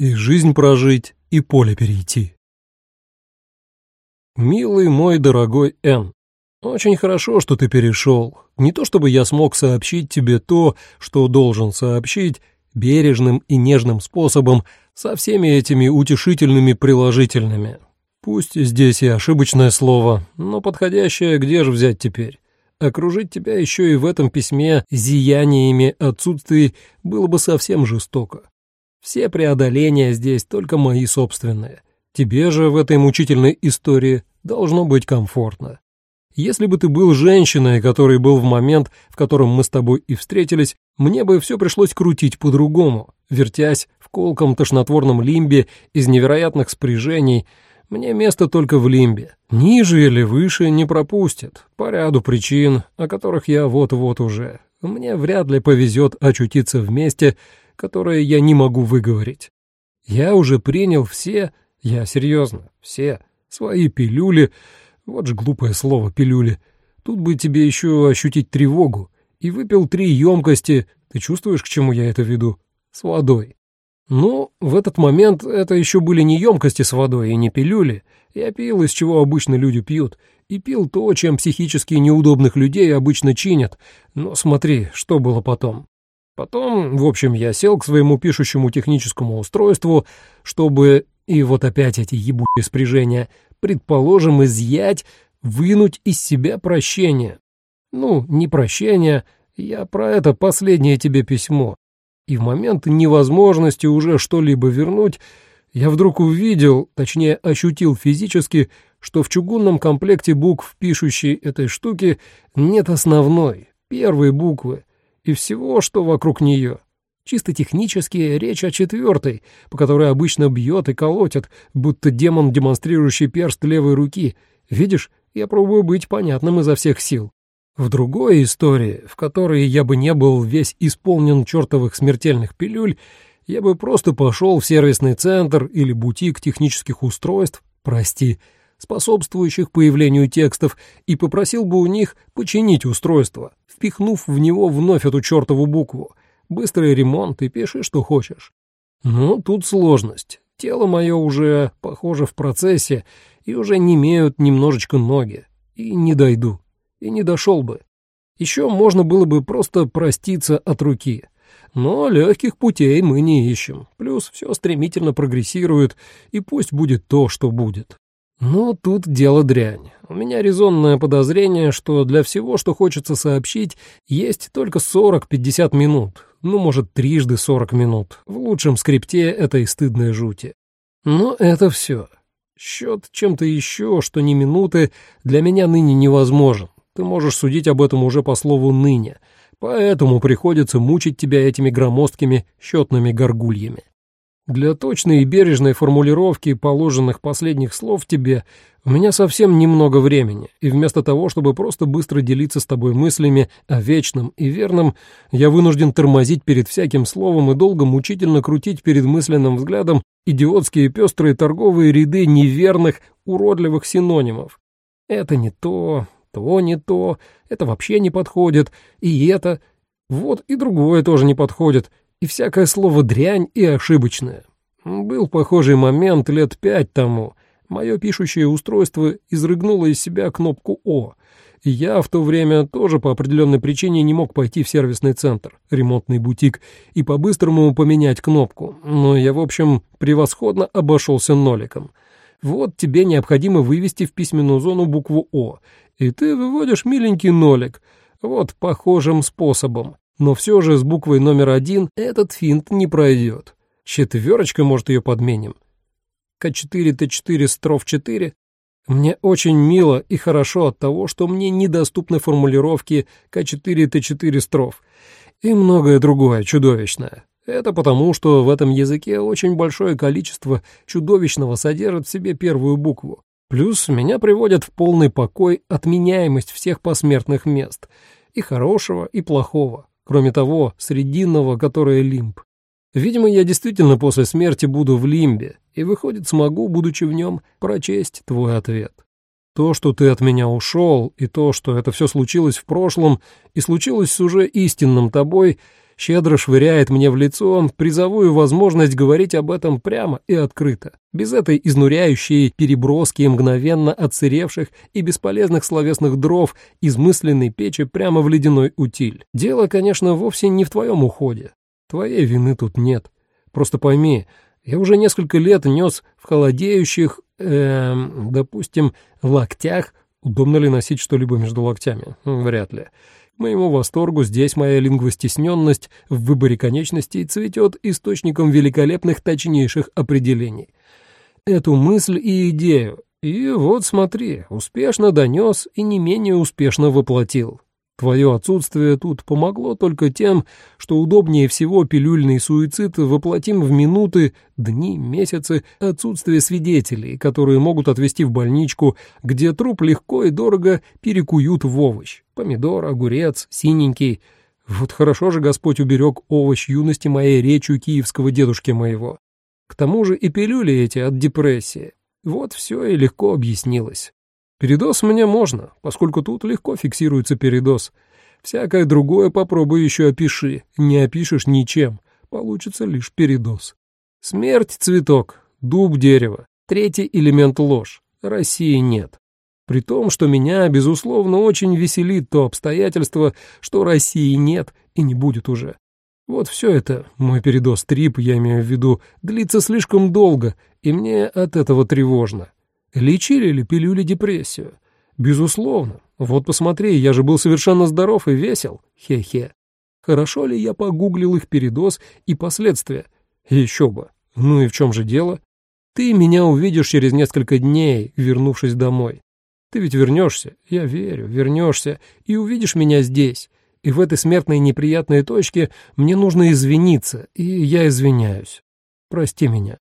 и жизнь прожить, и поле перейти. Милый мой дорогой Н, очень хорошо, что ты перешел. Не то чтобы я смог сообщить тебе то, что должен сообщить, бережным и нежным способом, со всеми этими утешительными приложительными. Пусть здесь и ошибочное слово, но подходящее где же взять теперь? Окружить тебя еще и в этом письме зияниями отсутствий было бы совсем жестоко. Все преодоления здесь только мои собственные. Тебе же в этой мучительной истории должно быть комфортно. Если бы ты был женщиной, который был в момент, в котором мы с тобой и встретились, мне бы все пришлось крутить по-другому, вертясь в колком тошнотворном лимбе из невероятных спряжений. Мне место только в лимбе. Ниже или выше не пропустят, по ряду причин, о которых я вот-вот уже. Мне вряд ли повезет очутиться в месте, которое я не могу выговорить. Я уже принял все, я серьезно, все свои пилюли, вот же глупое слово «пилюли». Тут бы тебе еще ощутить тревогу. И выпил три емкости, ты чувствуешь, к чему я это веду? С водой. Ну, в этот момент это еще были не емкости с водой и не пилюли. Я пил, из чего обычно люди пьют, и пил то, чем психически неудобных людей обычно чинят. Но смотри, что было потом. Потом, в общем, я сел к своему пишущему техническому устройству, чтобы, и вот опять эти ебучие спряжения, предположим, изъять, вынуть из себя прощение. Ну, не прощение, я про это последнее тебе письмо. И в момент невозможности уже что-либо вернуть, я вдруг увидел, точнее ощутил физически, что в чугунном комплекте букв, пишущей этой штуки, нет основной, первой буквы, и всего, что вокруг нее. Чисто технически речь о четвертой, по которой обычно бьет и колотит, будто демон, демонстрирующий перст левой руки. Видишь, я пробую быть понятным изо всех сил. В другой истории, в которой я бы не был весь исполнен чертовых смертельных пилюль, я бы просто пошел в сервисный центр или бутик технических устройств, прости, способствующих появлению текстов, и попросил бы у них починить устройство, впихнув в него вновь эту чертову букву, быстрый ремонт и пиши, что хочешь. Но тут сложность. Тело мое уже, похоже, в процессе, и уже не имеют немножечко ноги. И не дойду. И не дошел бы. Еще можно было бы просто проститься от руки. Но легких путей мы не ищем. Плюс все стремительно прогрессирует, и пусть будет то, что будет. Но тут дело дрянь. У меня резонное подозрение, что для всего, что хочется сообщить, есть только 40-50 минут, ну, может, трижды 40 минут. В лучшем скрипте этой стыдной жути. Но это все. Счет чем-то еще, что не минуты, для меня ныне невозможен. Ты можешь судить об этом уже по слову «ныне», поэтому приходится мучить тебя этими громоздкими счетными горгульями. Для точной и бережной формулировки положенных последних слов тебе у меня совсем немного времени, и вместо того, чтобы просто быстро делиться с тобой мыслями о вечном и верном, я вынужден тормозить перед всяким словом и долго мучительно крутить перед мысленным взглядом идиотские пестрые торговые ряды неверных, уродливых синонимов. Это не то, то не то, это вообще не подходит, и это, вот и другое тоже не подходит, и всякое слово дрянь и ошибочное. Был похожий момент лет пять тому. Мое пишущее устройство изрыгнуло из себя кнопку «О», и я в то время тоже по определенной причине не мог пойти в сервисный центр, ремонтный бутик, и по-быстрому поменять кнопку, но я, в общем, превосходно обошелся ноликом. Вот тебе необходимо вывести в письменную зону букву «О», и ты выводишь миленький нолик, вот похожим способом. Но все же с буквой номер один этот финт не пройдет. Четверочкой, может, ее подменим. К4, Т4, строф 4. Мне очень мило и хорошо от того, что мне недоступны формулировки К4, Т4, строф. И многое другое чудовищное. Это потому, что в этом языке очень большое количество чудовищного содержит в себе первую букву. Плюс меня приводят в полный покой отменяемость всех посмертных мест, и хорошего, и плохого кроме того, срединного, которое лимб. Видимо, я действительно после смерти буду в лимбе, и, выходит, смогу, будучи в нем, прочесть твой ответ. То, что ты от меня ушел, и то, что это все случилось в прошлом и случилось с уже истинным тобой, щедро швыряет мне в лицо призовую возможность говорить об этом прямо и открыто, без этой изнуряющей переброски мгновенно отсыревших и бесполезных словесных дров из мысленной печи прямо в ледяной утиль. Дело, конечно, вовсе не в твоем уходе. Твоей вины тут нет. Просто пойми, я уже несколько лет нес в холодеющих, эм, допустим, локтях Удобно ли носить что-либо между локтями? Вряд ли. Моему восторгу здесь моя лингвостесненность в выборе конечностей цветет источником великолепных точнейших определений. Эту мысль и идею. И вот смотри, успешно донес и не менее успешно воплотил. Твое отсутствие тут помогло только тем, что удобнее всего пилюльный суицид воплотим в минуты, дни, месяцы отсутствия свидетелей, которые могут отвезти в больничку, где труп легко и дорого перекуют в овощ. Помидор, огурец, синенький. Вот хорошо же Господь уберег овощ юности моей речью киевского дедушки моего. К тому же и пилюли эти от депрессии. Вот все и легко объяснилось. Передоз мне можно, поскольку тут легко фиксируется передоз. Всякое другое попробуй еще опиши. Не опишешь ничем. Получится лишь передоз. Смерть — цветок, дуб — дерево. Третий элемент — ложь. России нет. При том, что меня, безусловно, очень веселит то обстоятельство, что России нет и не будет уже. Вот все это, мой передоз трип, я имею в виду, длится слишком долго, и мне от этого тревожно. Лечили ли пилюли депрессию? Безусловно. Вот посмотри, я же был совершенно здоров и весел. Хе-хе. Хорошо ли я погуглил их передоз и последствия? Еще бы. Ну и в чем же дело? Ты меня увидишь через несколько дней, вернувшись домой. Ты ведь вернешься, я верю, вернешься, и увидишь меня здесь. И в этой смертной неприятной точке мне нужно извиниться, и я извиняюсь. Прости меня.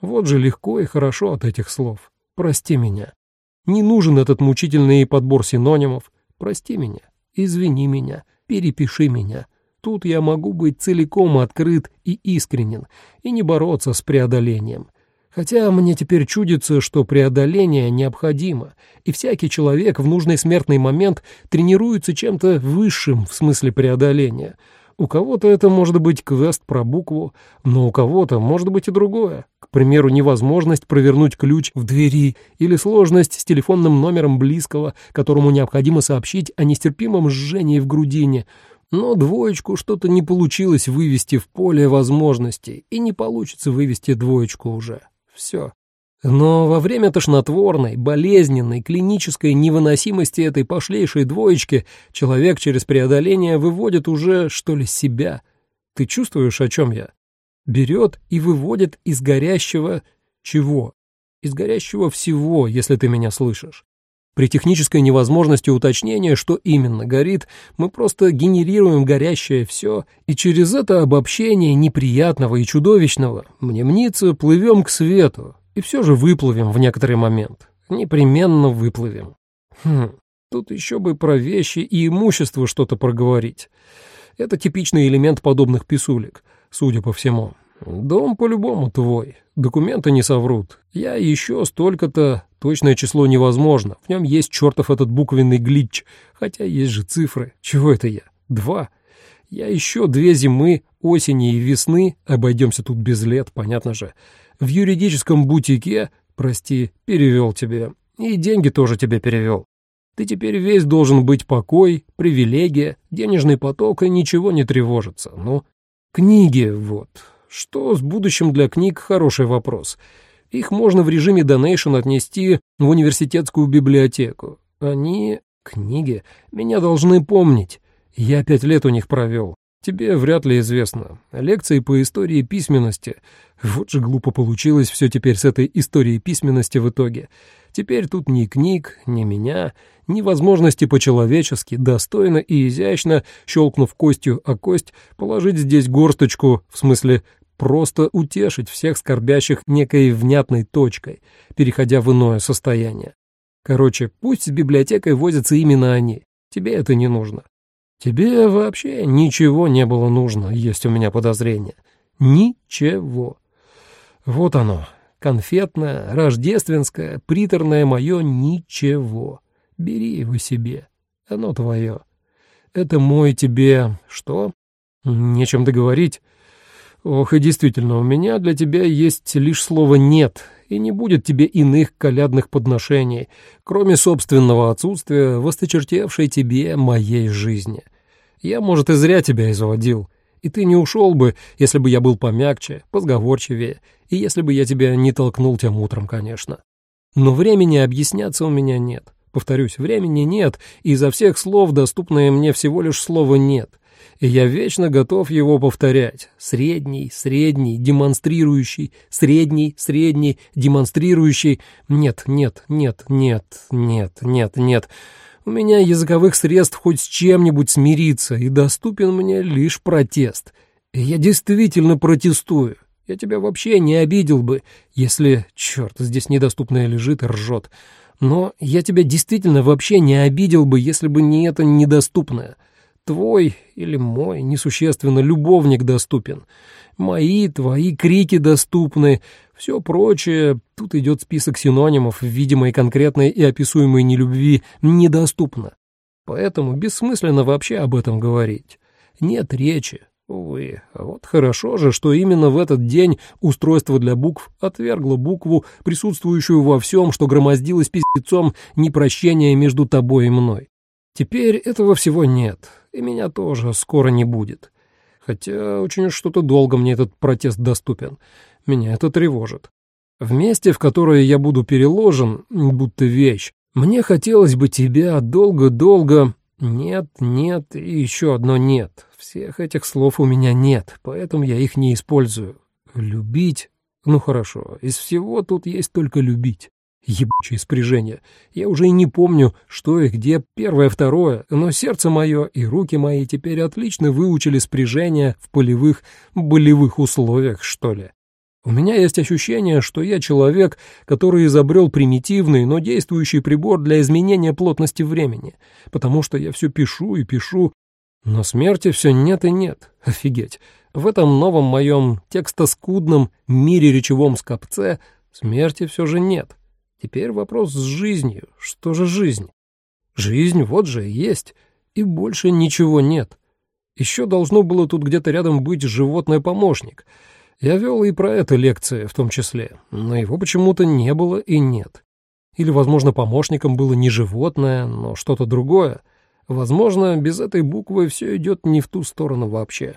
Вот же легко и хорошо от этих слов. Прости меня. Не нужен этот мучительный подбор синонимов. Прости меня, извини меня, перепиши меня. Тут я могу быть целиком открыт и искренен, и не бороться с преодолением. Хотя мне теперь чудится, что преодоление необходимо, и всякий человек в нужный смертный момент тренируется чем-то высшим в смысле преодоления — у кого-то это может быть квест про букву, но у кого-то может быть и другое. К примеру, невозможность провернуть ключ в двери или сложность с телефонным номером близкого, которому необходимо сообщить о нестерпимом жжении в грудине. Но двоечку что-то не получилось вывести в поле возможностей, и не получится вывести двоечку уже. Все. Но во время тошнотворной, болезненной, клинической невыносимости этой пошлейшей двоечки человек через преодоление выводит уже, что ли, себя. Ты чувствуешь, о чем я? Берет и выводит из горящего чего? Из горящего всего, если ты меня слышишь. При технической невозможности уточнения, что именно горит, мы просто генерируем горящее все, и через это обобщение неприятного и чудовищного, мне мнится, плывем к свету, и все же выплывем в некоторый момент. Непременно выплывем. Хм, тут еще бы про вещи и имущество что-то проговорить. Это типичный элемент подобных писулек, судя по всему. Дом по-любому твой, документы не соврут. Я еще столько-то, точное число невозможно. В нем есть чертов этот буквенный глич, хотя есть же цифры. Чего это я? Два. Я еще две зимы, осени и весны, обойдемся тут без лет, понятно же, в юридическом бутике, прости, перевел тебе, и деньги тоже тебе перевел. Ты теперь весь должен быть покой, привилегия, денежный поток и ничего не тревожится. Ну, книги вот. Что с будущим для книг – хороший вопрос. Их можно в режиме донейшн отнести в университетскую библиотеку. Они, книги, меня должны помнить. Я пять лет у них провел. Тебе вряд ли известно. Лекции по истории письменности. Вот же глупо получилось все теперь с этой историей письменности в итоге. Теперь тут ни книг, ни меня, ни возможности по-человечески, достойно и изящно, щелкнув костью о кость, положить здесь горсточку, в смысле просто утешить всех скорбящих некой внятной точкой, переходя в иное состояние. Короче, пусть с библиотекой возятся именно они. Тебе это не нужно. Тебе вообще ничего не было нужно, есть у меня подозрение. Ничего. Вот оно, конфетное, рождественское, приторное мое ничего. Бери его себе, оно твое. Это мой тебе... что? Нечем договорить. Ох, и действительно, у меня для тебя есть лишь слово «нет», и не будет тебе иных колядных подношений, кроме собственного отсутствия в тебе моей жизни. Я, может, и зря тебя изводил, и ты не ушел бы, если бы я был помягче, позговорчивее, и если бы я тебя не толкнул тем утром, конечно. Но времени объясняться у меня нет. Повторюсь, времени нет, и изо всех слов, доступное мне всего лишь слово «нет». И я вечно готов его повторять. Средний, средний, демонстрирующий, средний, средний, демонстрирующий. Нет, нет, нет, нет, нет, нет, нет. У меня языковых средств хоть с чем-нибудь смириться, и доступен мне лишь протест. И я действительно протестую. Я тебя вообще не обидел бы, если... Черт, здесь недоступное лежит и ржет. Но я тебя действительно вообще не обидел бы, если бы не это недоступное. Твой или мой несущественно любовник доступен. Мои, твои крики доступны. Все прочее, тут идет список синонимов, видимой конкретной и описуемой нелюбви, недоступно. Поэтому бессмысленно вообще об этом говорить. Нет речи. Увы, а вот хорошо же, что именно в этот день устройство для букв отвергло букву, присутствующую во всем, что громоздилось пиздецом непрощения между тобой и мной. Теперь этого всего нет, и меня тоже скоро не будет. Хотя очень что-то долго мне этот протест доступен. Меня это тревожит. В месте, в которое я буду переложен, будто вещь, мне хотелось бы тебя долго-долго... Нет, нет и еще одно нет. Всех этих слов у меня нет, поэтому я их не использую. Любить? Ну хорошо, из всего тут есть только любить. Ебучее спряжение. Я уже и не помню, что и где первое, второе, но сердце мое и руки мои теперь отлично выучили спряжение в полевых, болевых условиях, что ли. У меня есть ощущение, что я человек, который изобрел примитивный, но действующий прибор для изменения плотности времени, потому что я все пишу и пишу, но смерти все нет и нет. Офигеть. В этом новом моем текстоскудном мире речевом скопце смерти все же нет. Теперь вопрос с жизнью. Что же жизнь? Жизнь вот же есть, и больше ничего нет. Еще должно было тут где-то рядом быть животное-помощник. Я вел и про это лекции в том числе, но его почему-то не было и нет. Или, возможно, помощником было не животное, но что-то другое. Возможно, без этой буквы все идет не в ту сторону вообще.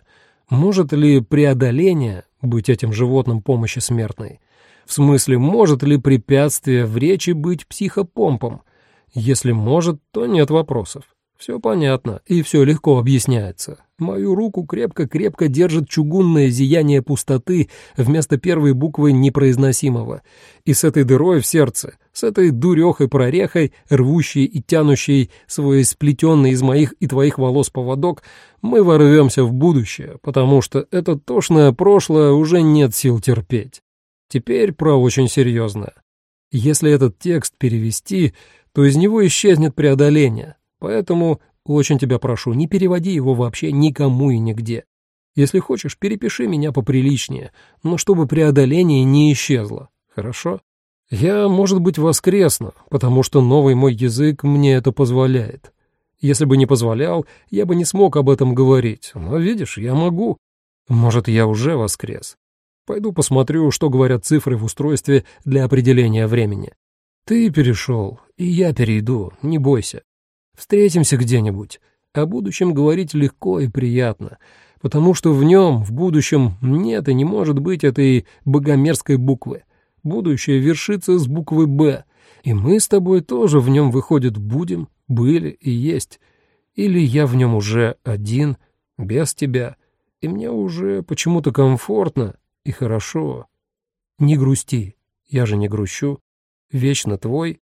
Может ли преодоление быть этим животным помощи смертной? В смысле, может ли препятствие в речи быть психопомпом? Если может, то нет вопросов. Все понятно, и все легко объясняется. Мою руку крепко-крепко держит чугунное зияние пустоты вместо первой буквы непроизносимого. И с этой дырой в сердце, с этой дурехой-прорехой, рвущей и тянущей свой сплетенный из моих и твоих волос поводок, мы ворвемся в будущее, потому что это тошное прошлое уже нет сил терпеть. Теперь про очень серьезное. Если этот текст перевести, то из него исчезнет преодоление. Поэтому очень тебя прошу, не переводи его вообще никому и нигде. Если хочешь, перепиши меня поприличнее, но чтобы преодоление не исчезло. Хорошо? Я, может быть, воскресну, потому что новый мой язык мне это позволяет. Если бы не позволял, я бы не смог об этом говорить. Но видишь, я могу. Может, я уже воскрес. Пойду посмотрю, что говорят цифры в устройстве для определения времени. Ты перешел, и я перейду, не бойся. Встретимся где-нибудь. О будущем говорить легко и приятно, потому что в нем, в будущем, нет и не может быть этой богомерзкой буквы. Будущее вершится с буквы «Б», и мы с тобой тоже в нем, выходит, будем, были и есть. Или я в нем уже один, без тебя, и мне уже почему-то комфортно, и хорошо. Не грусти, я же не грущу. Вечно твой